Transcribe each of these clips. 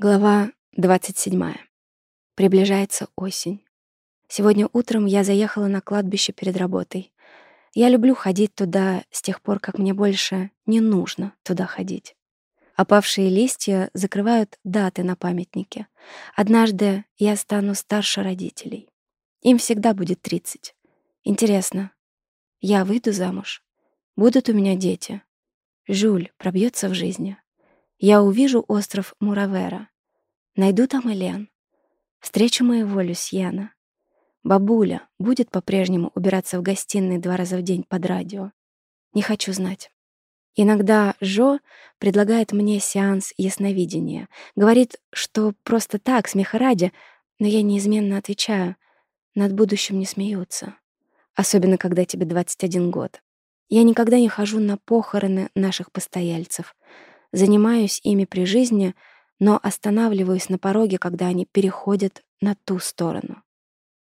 Глава 27. Приближается осень. Сегодня утром я заехала на кладбище перед работой. Я люблю ходить туда с тех пор, как мне больше не нужно туда ходить. Опавшие листья закрывают даты на памятнике. Однажды я стану старше родителей. Им всегда будет 30. Интересно, я выйду замуж? Будут у меня дети? Жюль пробьется в жизни? Я увижу остров Муравера. Найду там Элен. Встречу моего Люсьена. Бабуля будет по-прежнему убираться в гостиной два раза в день под радио. Не хочу знать. Иногда Жо предлагает мне сеанс ясновидения. Говорит, что просто так, смеха ради, но я неизменно отвечаю, над будущим не смеются. Особенно, когда тебе 21 год. Я никогда не хожу на похороны наших постояльцев занимаюсь ими при жизни, но останавливаюсь на пороге, когда они переходят на ту сторону.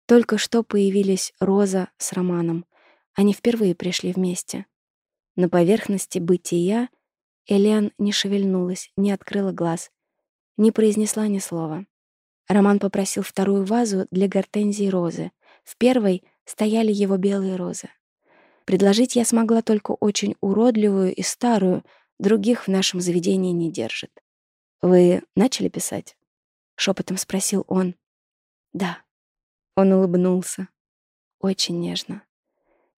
Только что появились Роза с Романом. Они впервые пришли вместе. На поверхности бытия Элен не шевельнулась, не открыла глаз, не произнесла ни слова. Роман попросил вторую вазу для гортензии розы. В первой стояли его белые розы. Предложить я смогла только очень уродливую и старую, Других в нашем заведении не держит. Вы начали писать? Шепотом спросил он. Да. Он улыбнулся. Очень нежно.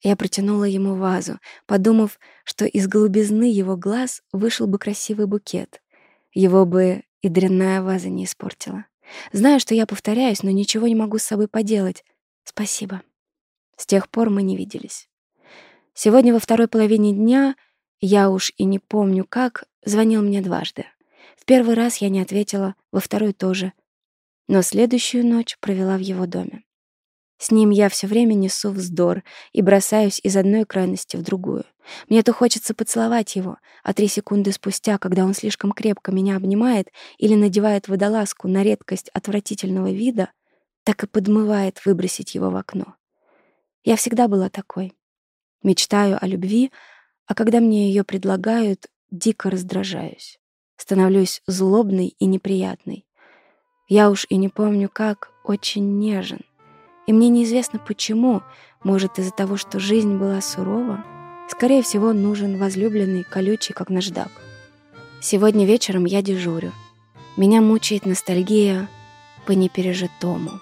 Я протянула ему вазу, подумав, что из голубизны его глаз вышел бы красивый букет. Его бы и дрянная ваза не испортила. Знаю, что я повторяюсь, но ничего не могу с собой поделать. Спасибо. С тех пор мы не виделись. Сегодня во второй половине дня я уж и не помню как, звонил мне дважды. В первый раз я не ответила, во второй тоже. Но следующую ночь провела в его доме. С ним я все время несу вздор и бросаюсь из одной крайности в другую. Мне то хочется поцеловать его, а три секунды спустя, когда он слишком крепко меня обнимает или надевает водолазку на редкость отвратительного вида, так и подмывает выбросить его в окно. Я всегда была такой. Мечтаю о любви, а когда мне ее предлагают, дико раздражаюсь. Становлюсь злобной и неприятной. Я уж и не помню как, очень нежен. И мне неизвестно почему, может, из-за того, что жизнь была сурова, скорее всего, нужен возлюбленный, колючий, как наждак. Сегодня вечером я дежурю. Меня мучает ностальгия по непережитому.